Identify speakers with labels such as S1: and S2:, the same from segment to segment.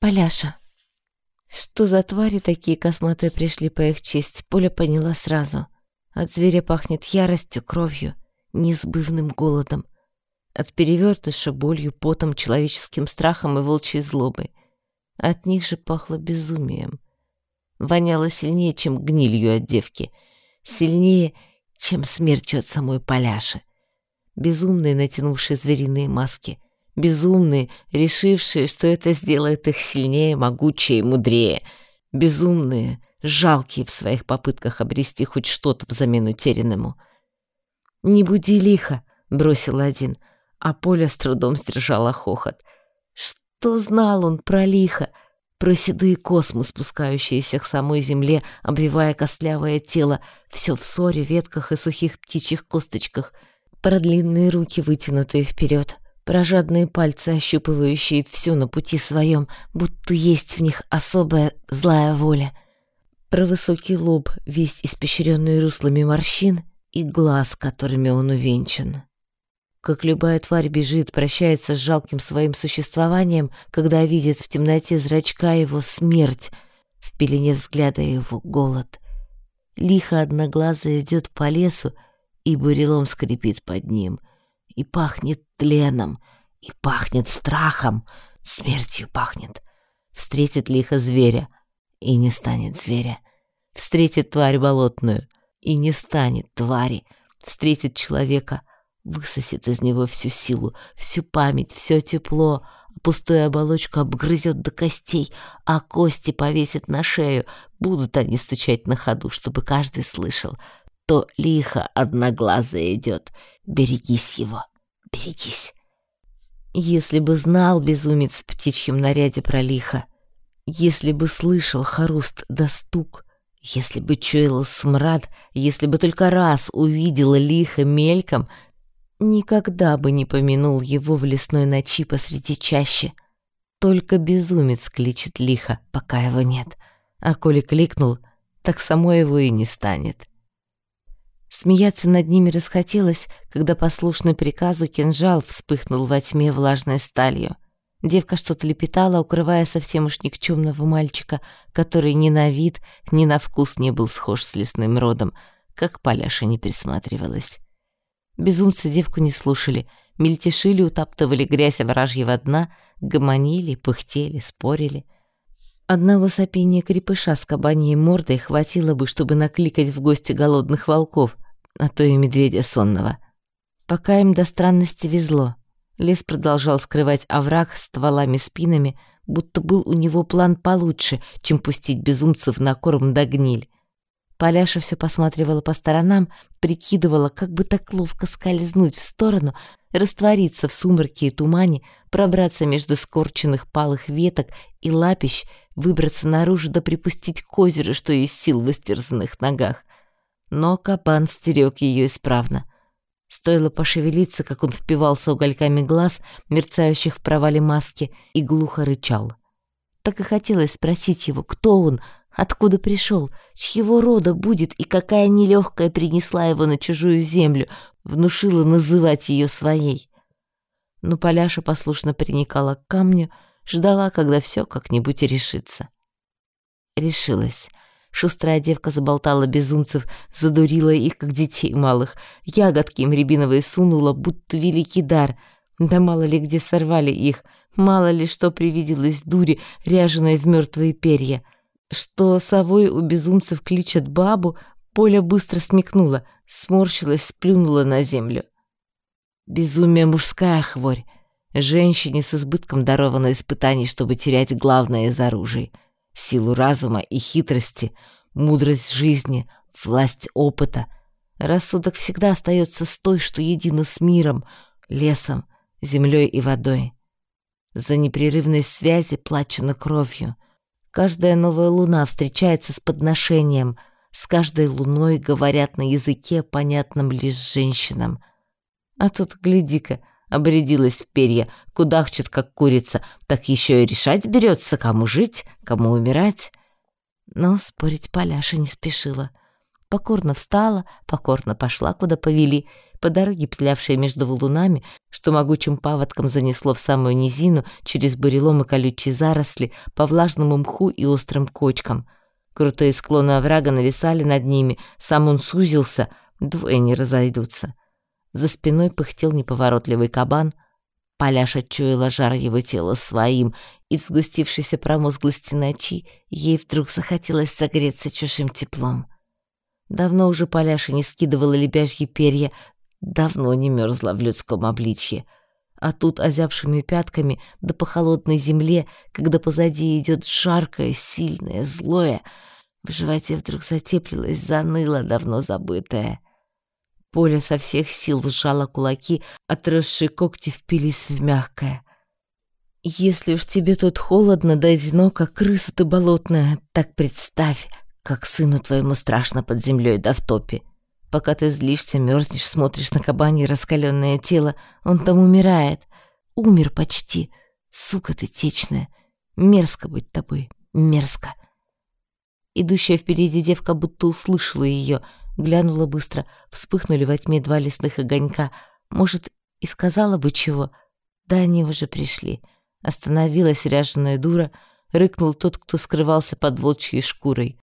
S1: Поляша. Что за твари такие косматые пришли по их честь, Поля поняла сразу. От зверя пахнет яростью, кровью, неизбывным голодом. От перевертыша болью, потом, человеческим страхом и волчьей злобой. От них же пахло безумием. Воняло сильнее, чем гнилью от девки. Сильнее, чем смертью от самой Поляши. Безумные, натянувшие звериные маски — Безумные, решившие, что это сделает их сильнее, могучее и мудрее. Безумные, жалкие в своих попытках обрести хоть что-то взамен утерянному. «Не буди лихо», — бросил один, а Поля с трудом сдержала хохот. Что знал он про лихо, про седые космы, спускающиеся к самой земле, обвивая костлявое тело, все в ссоре, ветках и сухих птичьих косточках, про длинные руки, вытянутые вперед, про жадные пальцы, ощупывающие все на пути своем, будто есть в них особая злая воля, про высокий лоб, весь испещренный руслами морщин, и глаз, которыми он увенчан. Как любая тварь бежит, прощается с жалким своим существованием, когда видит в темноте зрачка его смерть, в пелене взгляда его голод. Лихо одноглазый идет по лесу, и бурелом скрипит под ним — и пахнет тленом, и пахнет страхом, смертью пахнет. Встретит лихо зверя, и не станет зверя. Встретит тварь болотную, и не станет твари. Встретит человека, высосет из него всю силу, всю память, все тепло, пустую оболочку обгрызет до костей, а кости повесит на шею. Будут они стучать на ходу, чтобы каждый слышал — то лихо одноглазый идет. Берегись его, берегись. Если бы знал безумец в птичьем наряде про лихо, если бы слышал хруст да стук, если бы чуял смрад, если бы только раз увидела лихо мельком, никогда бы не помянул его в лесной ночи посреди чащи. Только безумец кличет лихо, пока его нет, а коли кликнул, так само его и не станет. Смеяться над ними расхотелось, когда послушный приказу кинжал вспыхнул во тьме влажной сталью. Девка что-то лепетала, укрывая совсем уж никчемного мальчика, который ни на вид, ни на вкус не был схож с лесным родом, как Поляша не присматривалась. Безумцы девку не слушали, мельтешили, утаптывали грязь овражьего дна, гомонили, пыхтели, спорили. Одного сопения крепыша с кабаньей мордой хватило бы, чтобы накликать в гости голодных волков, а то и медведя сонного. Пока им до странности везло. Лес продолжал скрывать овраг стволами спинами, будто был у него план получше, чем пустить безумцев на корм до гниль. Поляша все посматривала по сторонам, прикидывала, как бы так ловко скользнуть в сторону, раствориться в сумраке и тумане, пробраться между скорченных палых веток и лапищ выбраться наружу да припустить к озеру, что из сил в истерзанных ногах. Но капан стерег ее исправно. Стоило пошевелиться, как он впивался угольками глаз, мерцающих в провале маски, и глухо рычал. Так и хотелось спросить его, кто он, откуда пришел, чьего рода будет и какая нелегкая принесла его на чужую землю, внушила называть ее своей. Но Поляша послушно приникала к камню, Ждала, когда все как-нибудь решится. Решилась. Шустрая девка заболтала безумцев, задурила их, как детей малых. Ягодки им рябиновые сунула, будто великий дар. Да мало ли где сорвали их, мало ли что привиделось дури, ряженой в мертвые перья. Что совой у безумцев кличет бабу, Поля быстро смекнула, сморщилась, сплюнула на землю. Безумие мужская хворь. Женщине с избытком даровано испытаний, чтобы терять главное из оружий — силу разума и хитрости, мудрость жизни, власть опыта. Рассудок всегда остается с той, что едино с миром, лесом, землей и водой. За непрерывность связи плачено кровью. Каждая новая луна встречается с подношением, с каждой луной говорят на языке, понятном лишь женщинам. А тут, гляди-ка, обрядилась в перья, кудахчет, как курица, так еще и решать берется, кому жить, кому умирать. Но спорить Поляша не спешила. Покорно встала, покорно пошла, куда повели, по дороге, петлявшей между валунами, что могучим паводком занесло в самую низину через бурелом и колючие заросли, по влажному мху и острым кочкам. Крутые склоны оврага нависали над ними, сам он сузился, двое не разойдутся. За спиной пыхтел неповоротливый кабан. Поляша чуяла жар его тела своим, и в сгустившейся промозглости ночи ей вдруг захотелось согреться чужим теплом. Давно уже Поляша не скидывала лебяжьи перья, давно не мерзла в людском обличье. А тут озябшими пятками да по холодной земле, когда позади идет жаркое, сильное, злое, в животе вдруг затеплилось, заныло давно забытое. Поля со всех сил сжала кулаки, отросшие когти впились в мягкое. «Если уж тебе тут холодно да одиноко, крыса ты болотная, так представь, как сыну твоему страшно под землей да в топе. Пока ты злишься, мерзнешь, смотришь на кабанье раскаленное тело, он там умирает. Умер почти. Сука ты течная. Мерзко быть тобой, мерзко. Идущая впереди девка будто услышала ее, глянула быстро, вспыхнули во тьме два лесных огонька. Может, и сказала бы чего. Да они уже пришли. Остановилась ряженая дура, рыкнул тот, кто скрывался под волчьей шкурой.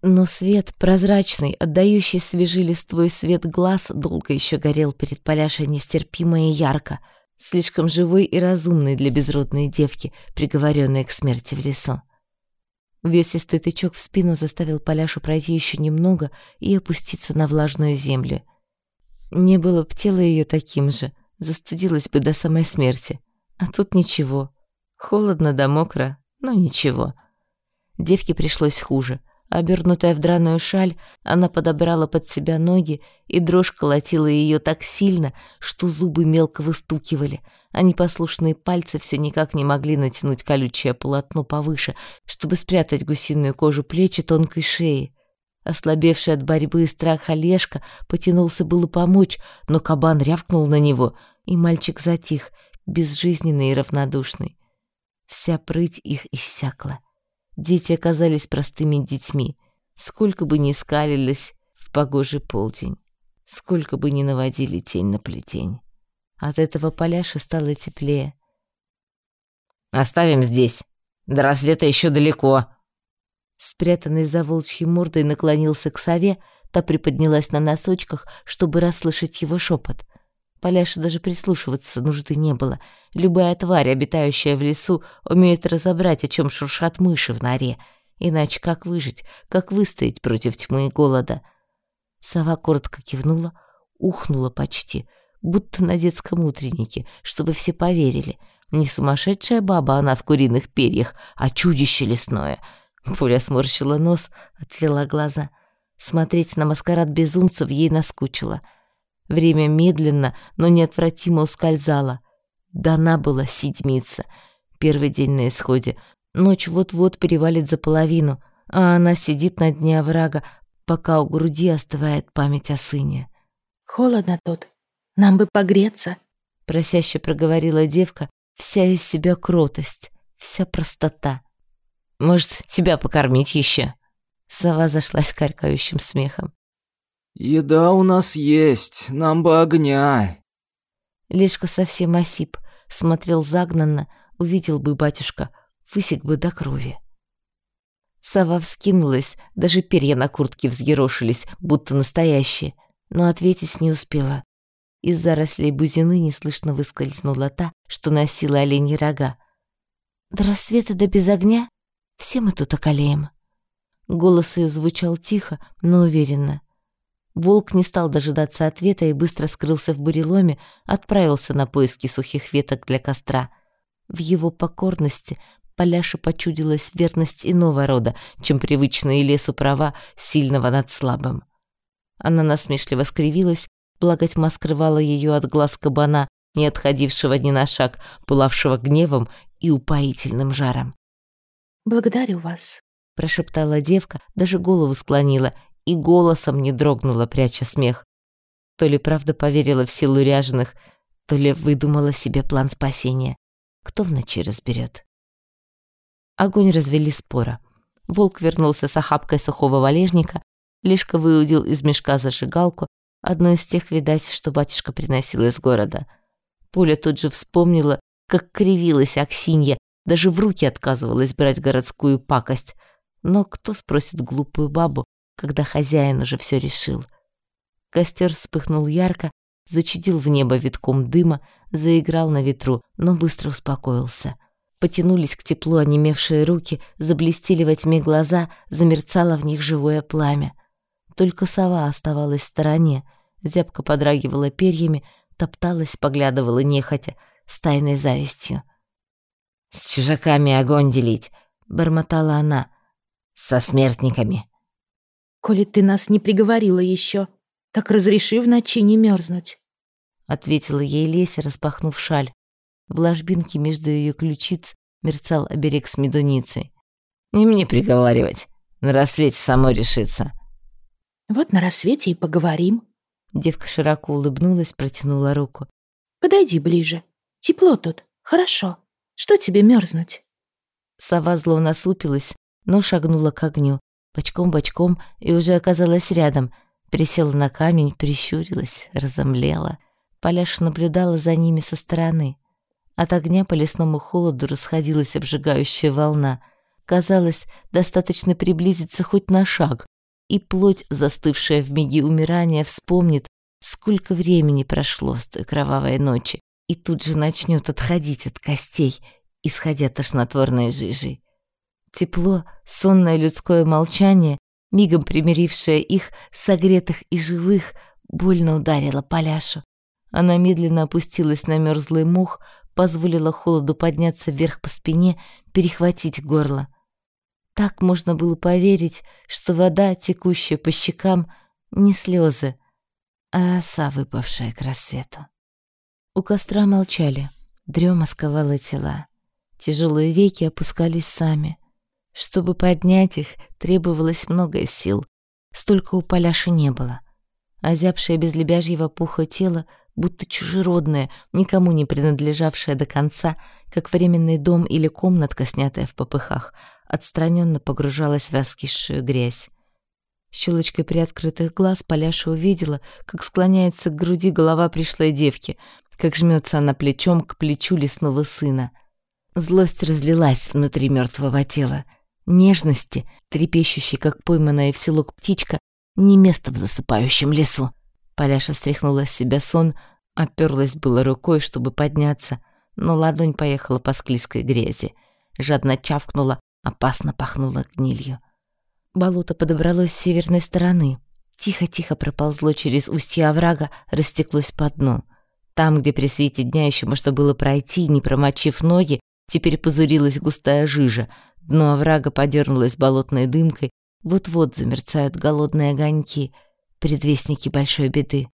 S1: Но свет, прозрачный, отдающий свежий листвой свет глаз, долго еще горел перед Поляшей нестерпимо и ярко, слишком живой и разумный для безродной девки, приговоренной к смерти в лесу. Весистый тычок в спину заставил Поляшу пройти еще немного и опуститься на влажную землю. Не было б тело ее таким же, застудилось бы до самой смерти. А тут ничего. Холодно да мокро, но ничего. Девке пришлось хуже — Обернутая в драную шаль, она подобрала под себя ноги, и дрожь колотила ее так сильно, что зубы мелко выстукивали, а непослушные пальцы все никак не могли натянуть колючее полотно повыше, чтобы спрятать гусиную кожу плеч и тонкой шеи. Ослабевший от борьбы и страха Олежка потянулся было помочь, но кабан рявкнул на него, и мальчик затих, безжизненный и равнодушный. Вся прыть их иссякла. Дети оказались простыми детьми, сколько бы ни скалились в погожий полдень, сколько бы ни наводили тень на плетень. От этого поляши стало теплее. «Оставим здесь. До рассвета еще далеко». Спрятанный за волчьей мордой наклонился к сове, та приподнялась на носочках, чтобы расслышать его шепот — Поляше даже прислушиваться нужды не было. Любая тварь, обитающая в лесу, умеет разобрать, о чем шуршат мыши в норе. Иначе как выжить, как выстоять против тьмы и голода? Сова коротко кивнула, ухнула почти, будто на детском утреннике, чтобы все поверили. Не сумасшедшая баба она в куриных перьях, а чудище лесное. Пуля сморщила нос, отвела глаза. Смотреть на маскарад безумцев ей наскучило — Время медленно, но неотвратимо ускользало. Дана была седмица. Первый день на исходе. Ночь вот-вот перевалит за половину, а она сидит на дне оврага, пока у груди остывает память о сыне.
S2: «Холодно тут. Нам бы погреться», —
S1: просяще проговорила девка, вся из себя кротость, вся простота. «Может, тебя покормить еще?» Сова зашлась каркающим смехом.
S3: «Еда у нас есть, нам бы огня».
S1: Лешка совсем осип, смотрел загнанно, увидел бы батюшка, высек бы до крови. Сова вскинулась, даже перья на куртке взъерошились, будто настоящие, но ответить не успела. Из зарослей бузины неслышно выскользнула та, что носила оленьи рога. «До рассвета да без огня? Все мы тут околеем». Голос ее звучал тихо, но уверенно. Волк не стал дожидаться ответа и быстро скрылся в буреломе, отправился на поиски сухих веток для костра. В его покорности Поляше почудилась верность иного рода, чем привычные лесу права сильного над слабым. Она насмешливо скривилась, благо тьма скрывала ее от глаз кабана, не отходившего ни на шаг, пылавшего гневом и упоительным жаром.
S2: «Благодарю вас», —
S1: прошептала девка, даже голову склонила и голосом не дрогнула, пряча смех. То ли правда поверила в силу ряженых, то ли выдумала себе план спасения. Кто в ночи разберет? Огонь развели спора. Волк вернулся с охапкой сухого валежника, Лишка выудил из мешка зажигалку, Одно из тех, видать, что батюшка приносил из города. Поля тут же вспомнила, как кривилась Аксинья, даже в руки отказывалась брать городскую пакость. Но кто спросит глупую бабу, когда хозяин уже все решил? Костер вспыхнул ярко, зачадил в небо витком дыма, заиграл на ветру, но быстро успокоился. Потянулись к теплу онемевшие руки, заблестели во тьме глаза, замерцало в них живое пламя. Только сова оставалась в стороне, зябко подрагивала перьями, топталась, поглядывала нехотя, с тайной завистью. «С чужаками огонь делить!» — бормотала она. «Со смертниками!»
S2: «Коли ты нас не приговорила еще, так разреши в ночи не мерзнуть!»
S1: — ответила ей Леся, распахнув шаль. В ложбинке между ее ключиц мерцал оберег с медуницей. «Не мне приговаривать. На рассвете само решится.
S2: Вот на рассвете и поговорим.
S1: Девка широко улыбнулась, протянула руку.
S2: Подойди ближе. Тепло тут. Хорошо. Что тебе мерзнуть?
S1: Сова зло насупилась, но шагнула к огню, бочком-бочком, и уже оказалась рядом. Присела на камень, прищурилась, разомлела. Поляш наблюдала за ними со стороны. От огня по лесному холоду расходилась обжигающая волна. Казалось, достаточно приблизиться хоть на шаг, и плоть, застывшая в миге умирания, вспомнит, сколько времени прошло с той кровавой ночи, и тут же начнет отходить от костей, исходя тошнотворной жижей. Тепло, сонное людское молчание, мигом примирившее их, согретых и живых, больно ударило Поляшу. Она медленно опустилась на мерзлый мох, позволила холоду подняться вверх по спине, перехватить горло. Так можно было поверить, что вода, текущая по щекам, не слезы, а роса, выпавшая к рассвету. У костра молчали, дрема сковала тела. Тяжелые веки опускались сами. Чтобы поднять их, требовалось много сил. Столько у Поляши не было. Озябшее без лебяжьего пуха тело, будто чужеродное, никому не принадлежавшее до конца, как временный дом или комнатка, снятая в попыхах — отстраненно погружалась в раскисшую грязь. Щелочкой приоткрытых глаз Поляша увидела, как склоняется к груди голова пришлой девки, как жмется она плечом к плечу лесного сына. Злость разлилась внутри мертвого тела. Нежности, трепещущей, как пойманная в селок птичка, не место в засыпающем лесу. Поляша стряхнула с себя сон, оперлась было рукой, чтобы подняться, но ладонь поехала по склизкой грязи. Жадно чавкнула, Опасно пахнуло гнилью. Болото подобралось с северной стороны. Тихо-тихо проползло через устье оврага, растеклось по дну. Там, где при свете дня еще можно было пройти, не промочив ноги, теперь пузырилась густая жижа. Дно оврага подернулось болотной дымкой. Вот-вот замерцают голодные огоньки, предвестники большой беды.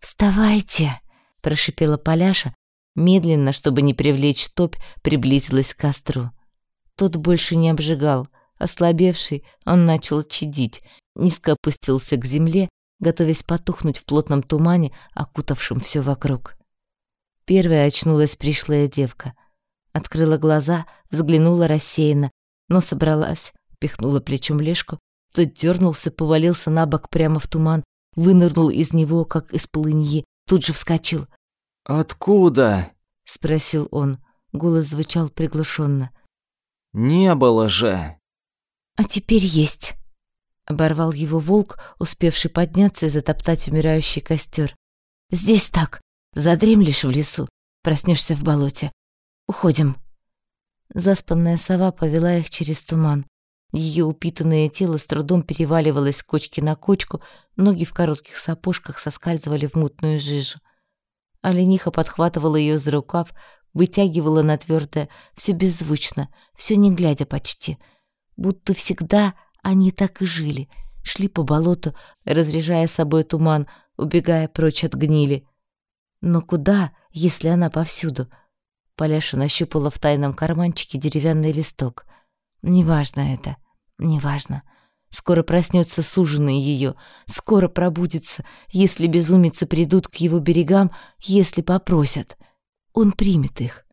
S1: «Вставайте!» — прошипела Поляша, медленно, чтобы не привлечь топь, приблизилась к костру. Тот больше не обжигал. Ослабевший, он начал чадить, низко опустился к земле, готовясь потухнуть в плотном тумане, окутавшем все вокруг. Первая очнулась пришлая девка. Открыла глаза, взглянула рассеянно, но собралась, пихнула плечом Лешку, тот дернулся, повалился на бок прямо в туман, вынырнул из него, как из полыньи, тут же вскочил.
S3: «Откуда?»
S1: — спросил он. Голос звучал приглушенно.
S3: Не было же.
S1: А теперь есть. Оборвал его волк, успевший подняться и затоптать умирающий костер. Здесь так. Задремлешь в лесу, проснешься в болоте. Уходим. Заспанная сова повела их через туман. Ее упитанное тело с трудом переваливалось с кочки на кочку, ноги в коротких сапожках соскальзывали в мутную жижу. Олениха подхватывала ее за рукав, вытягивала на твердое, все беззвучно, все не глядя почти. Будто всегда они так и жили, шли по болоту, разряжая собой туман, убегая прочь от гнили. Но куда, если она повсюду? Поляша нащупала в тайном карманчике деревянный листок. Неважно это, неважно. Скоро проснется суженый ее, скоро пробудится, если безумицы придут к его берегам, если попросят — он примет их.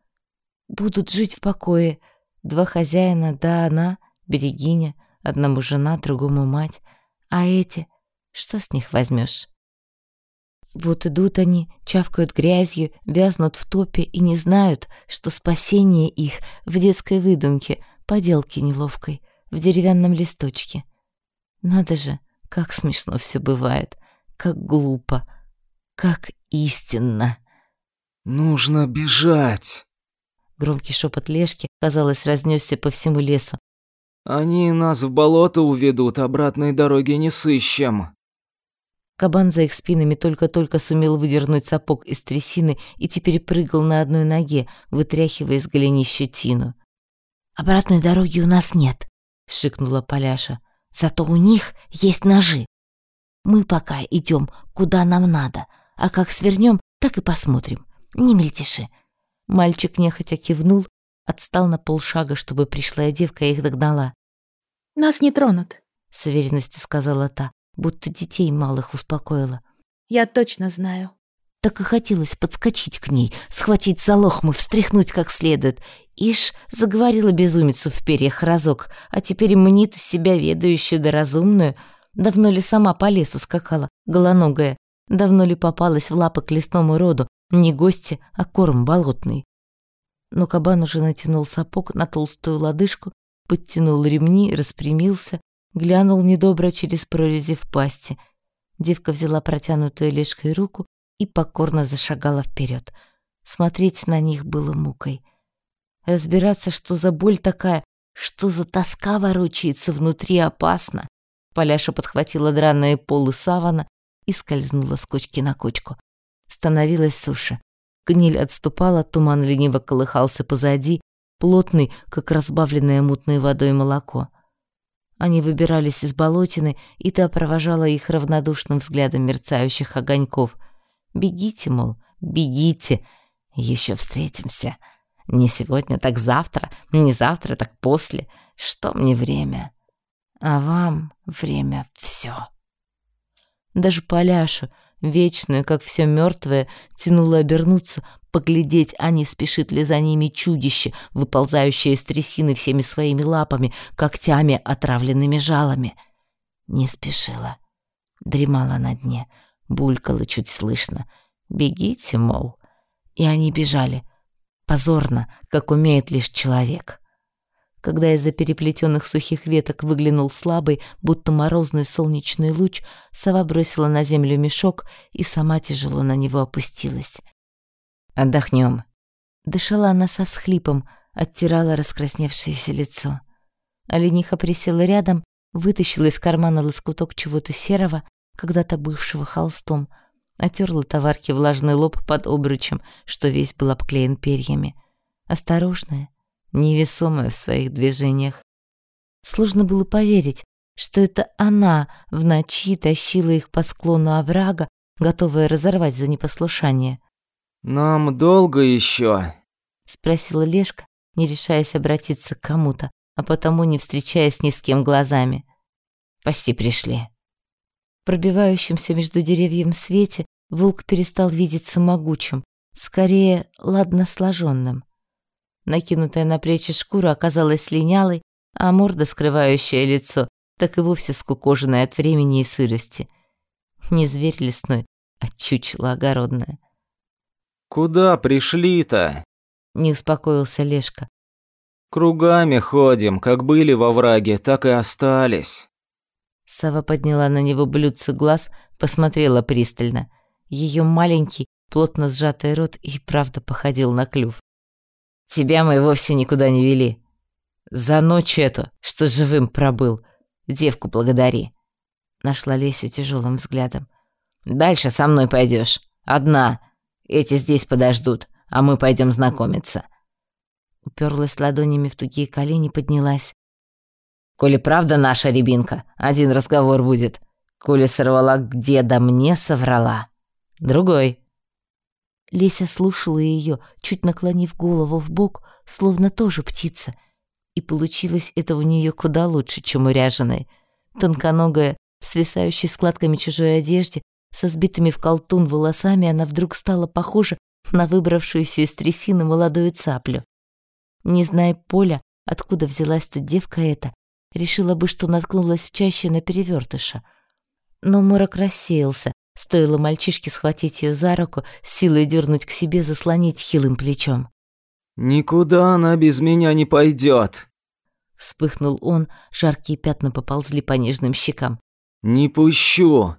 S1: Будут жить в покое. Два хозяина, да она, берегиня, одному жена, другому мать. А эти, что с них возьмешь? Вот идут они, чавкают грязью, вязнут в топе и не знают, что спасение их в детской выдумке, поделке неловкой, в деревянном листочке. Надо же, как смешно все бывает, как глупо, как истинно.
S3: «Нужно бежать!»
S1: Громкий шепот Лешки, казалось, разнесся по всему лесу.
S3: «Они нас в болото уведут, обратной дороги не сыщем!»
S1: Кабан за их спинами только-только сумел выдернуть сапог из трясины и теперь прыгал на одной ноге, вытряхивая из голенища тину. «Обратной дороги у нас нет», — шикнула Поляша. «Зато у них есть ножи. Мы пока идем, куда нам надо, а как свернем, так и посмотрим. Не мельтеши». Мальчик нехотя кивнул, отстал на полшага, чтобы пришлая девка их догнала.
S2: «Нас не тронут», —
S1: с уверенностью сказала та, будто детей малых успокоила.
S2: «Я точно знаю».
S1: Так и хотелось подскочить к ней, схватить за лохмы, встряхнуть как следует. Ишь, заговорила безумицу в перьях разок, а теперь мнит себя ведающую да разумную. Давно ли сама по лесу скакала, голоногая? Давно ли попалась в лапы к лесному роду, не гости, а корм болотный? Но кабан уже натянул сапог на толстую лодыжку, подтянул ремни, распрямился, глянул недобро через прорези в пасти. Девка взяла протянутую лишкой руку и покорно зашагала вперед. Смотреть на них было мукой. Разбираться, что за боль такая, что за тоска ворочается внутри, опасно. Поляша подхватила драные полы савана и скользнула с кочки на кочку. Становилось суше. Гниль отступала, туман лениво колыхался позади, плотный, как разбавленное мутной водой молоко. Они выбирались из болотины, и та провожала их равнодушным взглядом мерцающих огоньков. «Бегите, мол, бегите, еще встретимся. Не сегодня, так завтра, не завтра, так после. Что мне время? А вам время все. Даже Поляшу, вечную, как все мертвое, тянуло обернуться, поглядеть, а не спешит ли за ними чудище, выползающее из трясины всеми своими лапами, когтями, отравленными жалами. Не спешила. Дремала на дне, булькала чуть слышно. «Бегите, мол». И они бежали. Позорно, как умеет лишь человек. Когда из-за переплетенных сухих веток выглянул слабый, будто морозный солнечный луч, сова бросила на землю мешок и сама тяжело на него опустилась. Отдохнем. Дышала она со всхлипом, оттирала раскрасневшееся лицо. Олениха присела рядом, вытащила из кармана лоскуток чего-то серого, когда-то бывшего холстом, отерла товарки влажный лоб под обручем, что весь был обклеен перьями. Осторожная, невесомая в своих движениях. Сложно было поверить, что это она в ночи тащила их по склону оврага, готовая разорвать за непослушание.
S3: «Нам долго еще?»
S1: — спросила Лешка, не решаясь обратиться к кому-то, а потому не встречаясь ни с кем глазами. «Почти пришли». В пробивающемся между деревьям свете волк перестал видеться могучим, скорее ладно сложенным. Накинутая на плечи шкура оказалась линялой, а морда, скрывающая лицо, так и вовсе скукоженная от времени и сырости. Не зверь лесной, а чучело огородное.
S3: «Куда пришли-то?»
S1: — не успокоился Лешка.
S3: «Кругами ходим, как были во враге, так и остались».
S1: Сава подняла на него блюдце глаз, посмотрела пристально. Ее маленький, плотно сжатый рот и правда походил на клюв. «Тебя мы вовсе никуда не вели. За ночь эту, что живым пробыл. Девку благодари». Нашла Лесю тяжелым взглядом. «Дальше со мной пойдешь. Одна. Эти здесь подождут, а мы пойдем знакомиться». Уперлась ладонями в тугие колени, поднялась. «Коли правда наша рябинка, один разговор будет. Коли сорвала где да мне соврала. Другой». Леся слушала ее, чуть наклонив голову в бок, словно тоже птица. И получилось это у нее куда лучше, чем у ряженой. Тонконогая, свисающей складками чужой одежде, со сбитыми в колтун волосами она вдруг стала похожа на выбравшуюся из трясины молодую цаплю. Не зная поля, откуда взялась тут девка эта, решила бы, что наткнулась в чаще на перевертыша. Но морок рассеялся, Стоило мальчишке схватить ее за руку, силой дернуть к себе, заслонить хилым плечом.
S3: «Никуда она без меня не пойдет.
S1: Вспыхнул он, жаркие пятна поползли по нежным щекам.
S3: «Не пущу!»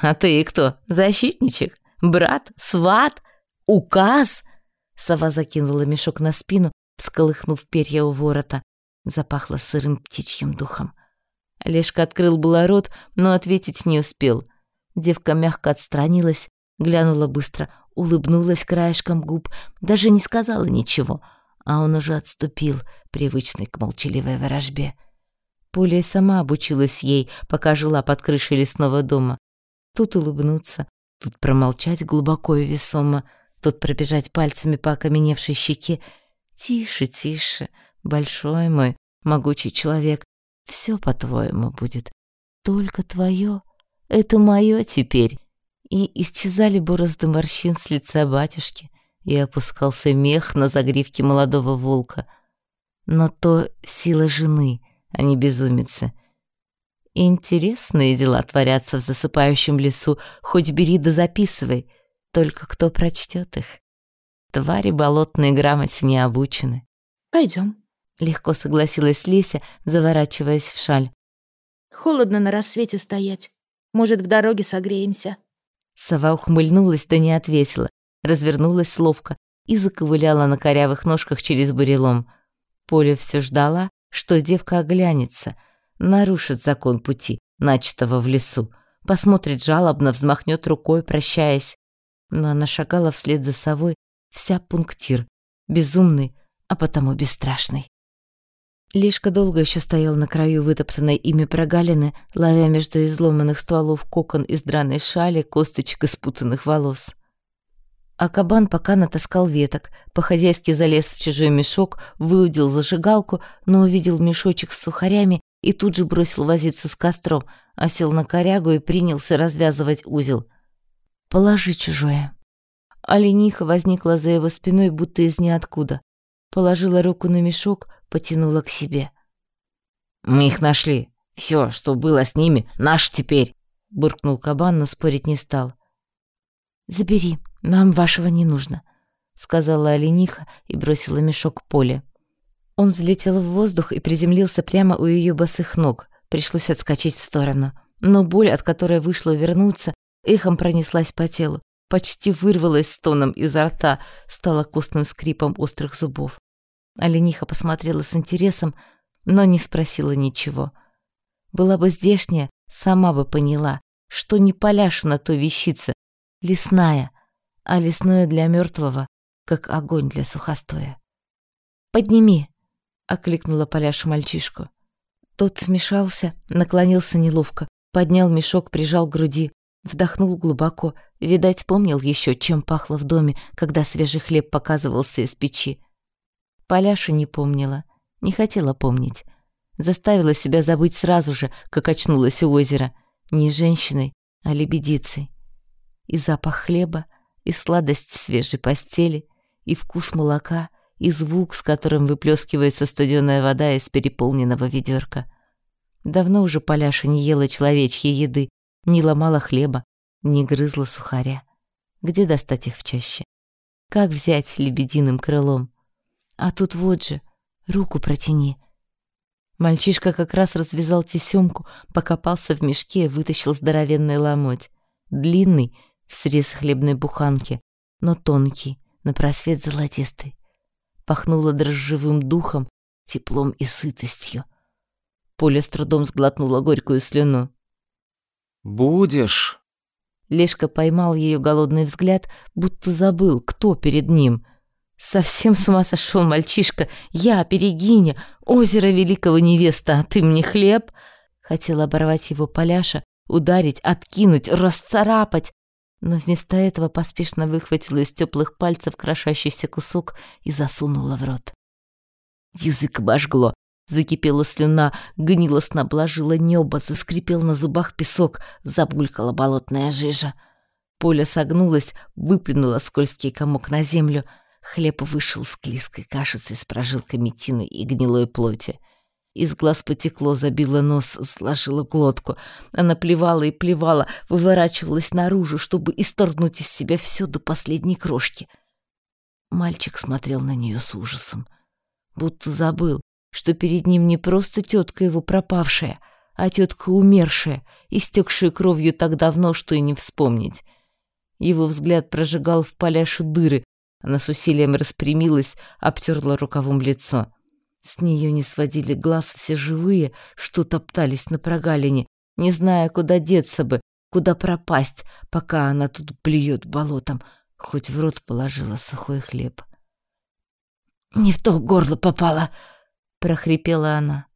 S1: «А ты кто, защитничек? Брат? Сват? Указ?» Сова закинула мешок на спину, всколыхнув перья у ворота. Запахло сырым птичьим духом. Олежка открыл было рот, но ответить не успел. Девка мягко отстранилась, глянула быстро, улыбнулась краешком губ, даже не сказала ничего, а он уже отступил, привычный к молчаливой ворожбе. Поля сама обучилась ей, пока жила под крышей лесного дома. Тут улыбнуться, тут промолчать глубоко и весомо, тут пробежать пальцами по окаменевшей щеке. «Тише, тише, большой мой, могучий человек, все по-твоему будет. Только твое, это мое теперь». И исчезали борозды морщин с лица батюшки, и опускался мех на загривке молодого волка. Но то сила жены, а не безумица. Интересные дела творятся в засыпающем лесу, хоть бери да записывай, только кто прочтет их. Твари болотные грамоте не обучены.
S2: Пойдем.
S1: Легко согласилась Леся, заворачиваясь в шаль.
S2: Холодно на рассвете стоять. Может, в дороге согреемся.
S1: Сова ухмыльнулась, да не отвесила, развернулась ловко и заковыляла на корявых ножках через бурелом. Поля все ждала, что девка оглянется — нарушит закон пути, начатого в лесу, посмотрит жалобно, взмахнет рукой, прощаясь. Но она шагала вслед за совой, вся пунктир, безумный, а потому бесстрашный. Лишка долго еще стоял на краю вытоптанной ими прогалины, ловя между изломанных стволов кокон из драной шали, косточек и спутанных волос. А кабан пока натаскал веток, по-хозяйски залез в чужой мешок, выудил зажигалку, но увидел мешочек с сухарями и тут же бросил возиться с костром, осел на корягу и принялся развязывать узел. «Положи чужое». Олениха возникла за его спиной, будто из ниоткуда. Положила руку на мешок, потянула к себе.
S4: «Мы их нашли. Все, что было с ними, наш теперь», —
S1: буркнул кабан, но спорить не стал. «Забери, нам вашего не нужно», — сказала олениха и бросила мешок к поле. Он взлетел в воздух и приземлился прямо у ее босых ног. Пришлось отскочить в сторону. Но боль, от которой вышло вернуться, эхом пронеслась по телу. Почти вырвалась стоном изо рта, стала костным скрипом острых зубов. Олениха посмотрела с интересом, но не спросила ничего. Была бы здешняя, сама бы поняла, что не поляшена то вещица, лесная, а лесное для мертвого, как огонь для сухостоя. «Подними!» окликнула Поляша мальчишку. Тот смешался, наклонился неловко, поднял мешок, прижал к груди, вдохнул глубоко, видать, помнил еще, чем пахло в доме, когда свежий хлеб показывался из печи. Поляша не помнила, не хотела помнить. Заставила себя забыть сразу же, как очнулась у озера, не женщиной, а лебедицей. И запах хлеба, и сладость свежей постели, и вкус молока — и звук, с которым выплескивается студеная вода из переполненного ведерка. Давно уже Поляша не ела человечьей еды, не ломала хлеба, не грызла сухаря. Где достать их в чаще? Как взять лебединым крылом? А тут вот же, руку протяни. Мальчишка как раз развязал тесемку, покопался в мешке и вытащил здоровенный ломоть. Длинный, в срез хлебной буханки, но тонкий, на просвет золотистый пахнуло дрожжевым духом, теплом и сытостью. Поля с трудом сглотнула горькую слюну.
S3: «Будешь?»
S1: Лешка поймал ее голодный взгляд, будто забыл, кто перед ним. Совсем с ума сошел мальчишка. Я, Перегиня, озеро великого невеста, а ты мне хлеб? Хотел оборвать его Поляша, ударить, откинуть, расцарапать, но вместо этого поспешно выхватила из теплых пальцев крошащийся кусок и засунула в рот. Язык обожгло, закипела слюна, гнилостно обложила небо, заскрипел на зубах песок, забулькала болотная жижа. Поля согнулась, выплюнула скользкий комок на землю. Хлеб вышел с клизкой кашицей с прожилками тины и гнилой плоти. Из глаз потекло, забило нос, сложила глотку. Она плевала и плевала, выворачивалась наружу, чтобы исторгнуть из себя все до последней крошки. Мальчик смотрел на нее с ужасом, будто забыл, что перед ним не просто тетка его пропавшая, а тетка умершая, истекшая кровью так давно, что и не вспомнить. Его взгляд прожигал в поляше дыры, она с усилием распрямилась, обтерла рукавом лицо. С нее не сводили глаз все живые, что топтались на прогалине, не зная, куда деться бы, куда пропасть, пока она тут блюет болотом, хоть в рот положила сухой хлеб. «Не в то горло попала!» — прохрипела она.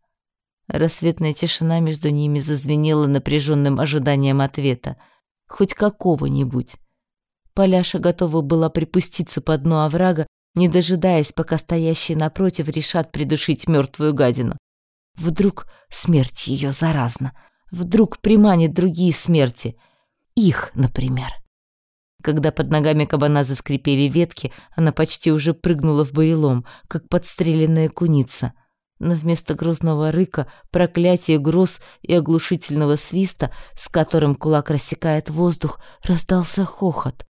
S1: Рассветная тишина между ними зазвенела напряженным ожиданием ответа. Хоть какого-нибудь. Поляша готова была припуститься по дну оврага, не дожидаясь, пока стоящие напротив решат придушить мертвую гадину. Вдруг смерть ее заразна. Вдруг приманит другие смерти. Их, например. Когда под ногами кабана заскрипели ветки, она почти уже прыгнула в бурелом, как подстреленная куница. Но вместо грозного рыка, проклятия гроз и оглушительного свиста, с которым кулак рассекает воздух, раздался хохот.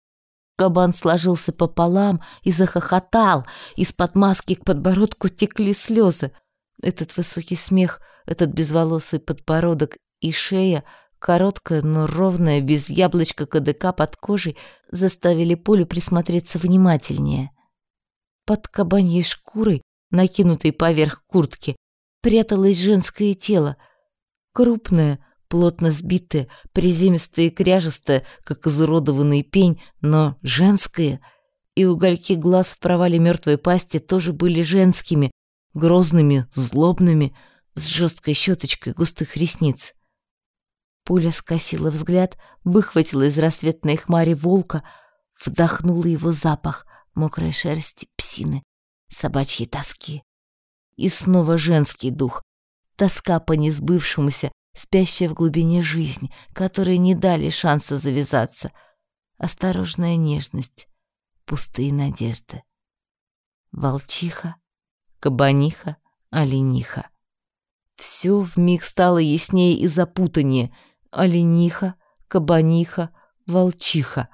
S1: Кабан сложился пополам и захохотал. Из-под маски к подбородку текли слезы. Этот высокий смех, этот безволосый подбородок и шея, короткая, но ровная, без яблочка КДК под кожей, заставили Полю присмотреться внимательнее. Под кабаньей шкурой, накинутой поверх куртки, пряталось женское тело. Крупное, плотно сбитое, приземистое и кряжестое, как изуродованный пень, но женское. И угольки глаз в провале мертвой пасти тоже были женскими, грозными, злобными, с жесткой щеточкой густых ресниц. Пуля скосила взгляд, выхватила из рассветной хмари волка, вдохнула его запах мокрой шерсти псины, собачьей тоски. И снова женский дух, тоска по несбывшемуся, спящая в глубине жизнь, которой не дали шанса завязаться. Осторожная нежность, пустые надежды. Волчиха, кабаниха, олениха. Все вмиг стало яснее и запутаннее. Олениха, кабаниха, волчиха.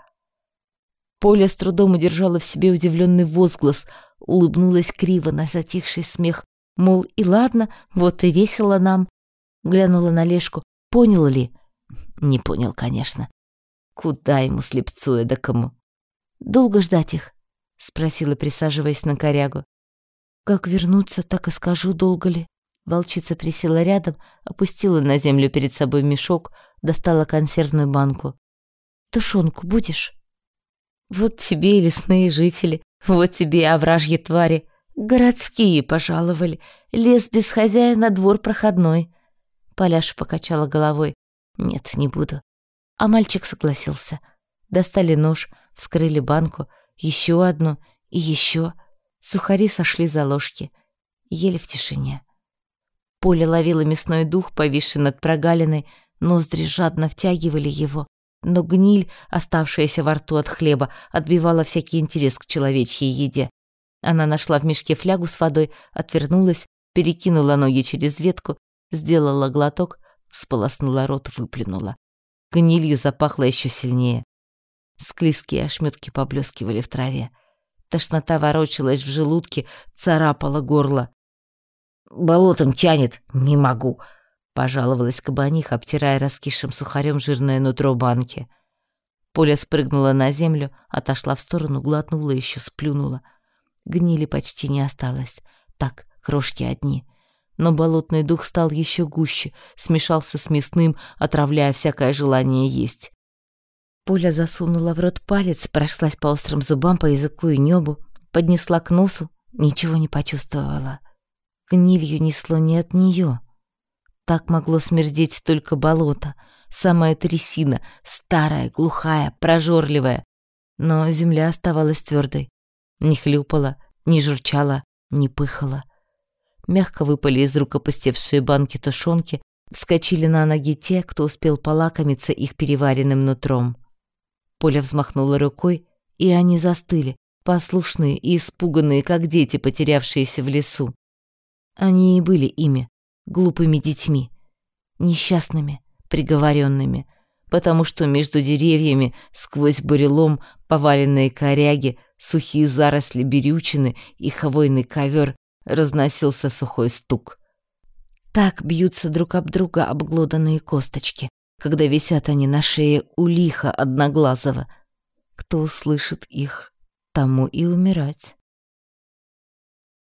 S1: Поля с трудом удержала в себе удивленный возглас, улыбнулась криво на затихший смех, мол, и ладно, вот и весело нам, Глянула на Лешку. Понял ли? Не понял, конечно. Куда ему слепцу эдакому? Долго ждать их? Спросила, присаживаясь на корягу. Как вернуться, так и скажу, долго ли. Волчица присела рядом, опустила на землю перед собой мешок, достала консервную банку. «Тушенку будешь?» «Вот тебе и лесные жители, вот тебе и овражьи твари. Городские пожаловали. Лес без хозяина, двор проходной. Поляша покачала головой. «Нет, не буду». А мальчик согласился. Достали нож, вскрыли банку, еще одну и еще. Сухари сошли за ложки. Ели в тишине. Поле ловило мясной дух, повисший над прогалиной, ноздри жадно втягивали его, но гниль, оставшаяся во рту от хлеба, отбивала всякий интерес к человечьей еде. Она нашла в мешке флягу с водой, отвернулась, перекинула ноги через ветку Сделала глоток, сполоснула рот, выплюнула. Гнилью запахло еще сильнее. Склизкие ошметки поблескивали в траве. Тошнота ворочалась в желудке, царапала горло. «Болотом тянет, не могу», — пожаловалась кабаниха, обтирая раскисшим сухарем жирное нутро банки. Поля спрыгнула на землю, отошла в сторону, глотнула, еще сплюнула. Гнили почти не осталось. Так, крошки одни но болотный дух стал еще гуще, смешался с мясным, отравляя всякое желание есть. Поля засунула в рот палец, прошлась по острым зубам, по языку и небу, поднесла к носу, ничего не почувствовала. Гнилью несло не от нее. Так могло смердеть только болото, самая трясина, старая, глухая, прожорливая. Но земля оставалась твердой, не хлюпала, не журчала, не пыхала мягко выпали из рук опустевшие банки тушенки, вскочили на ноги те, кто успел полакомиться их переваренным нутром. Поля взмахнула рукой, и они застыли, послушные и испуганные, как дети, потерявшиеся в лесу. Они и были ими, глупыми детьми, несчастными, приговоренными, потому что между деревьями, сквозь бурелом, поваленные коряги, сухие заросли берючины и хвойный ковер разносился сухой стук. Так бьются друг об друга обглоданные косточки, когда висят они на шее у лиха одноглазого. Кто услышит их, тому и умирать.